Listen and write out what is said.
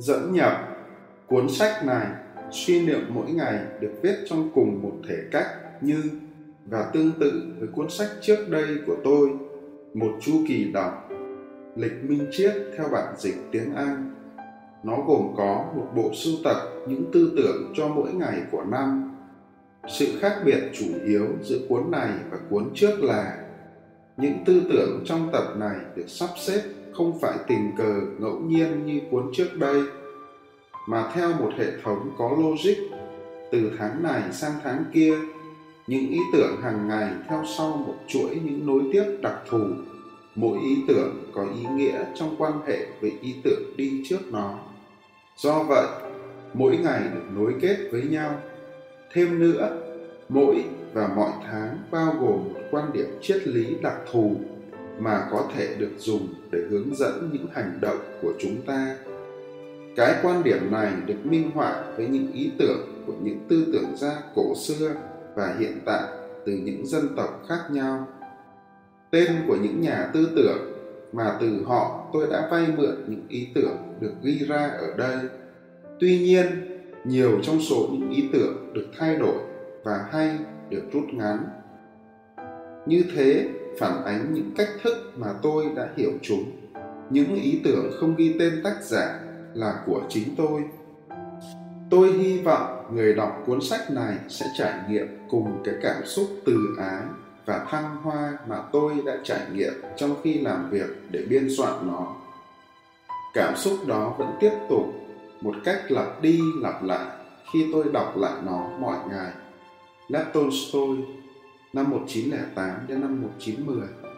Dẫn nhập Cuốn sách này suy niệm mỗi ngày được viết trong cùng một thể cách như và tương tự với cuốn sách trước đây của tôi, một chu kỳ đọc, lịch minh triết theo bản dịch tiếng Anh. Nó gồm có một bộ sưu tập những tư tưởng cho mỗi ngày của năm. Sự khác biệt chủ yếu giữa cuốn này và cuốn trước là những tư tưởng trong tập này được sắp xếp không phải tình cờ ngẫu nhiên như cuốn trước đây, mà theo một hệ thống có logic. Từ tháng này sang tháng kia, những ý tưởng hàng ngày theo sau một chuỗi những nối tiếp đặc thù. Mỗi ý tưởng có ý nghĩa trong quan hệ với ý tưởng đi trước nó. Do vậy, mỗi ngày được nối kết với nhau. Thêm nữa mỗi và mọi tháng bao gồm một quan điểm triết lý đặc thù mà có thể được dùng để hướng dẫn những hành động của chúng ta. Cái quan điểm này được minh họa với những ý tưởng của những tư tưởng gia cổ xưa và hiện tại từ những dân tộc khác nhau. Tên của những nhà tư tưởng mà từ họ tôi đã vay mượn những ý tưởng được ghi ra ở đây. Tuy nhiên, nhiều trong số những ý tưởng được thay đổi và hay được rút ngắn. Như thế phản ánh những cách thức mà tôi đã hiểu chúng, những ý tưởng không ghi tên tác giả là của chính tôi. Tôi hy vọng người đọc cuốn sách này sẽ trải nghiệm cùng cái cảm xúc từ ái và thăng hoa mà tôi đã trải nghiệm trong khi làm việc để biên soạn nó. Cảm xúc đó vẫn tiếp tục, một cách lặp đi lặp lại khi tôi đọc lại nó mọi ngày. Lev Tolstoy năm 1908 đến năm 1910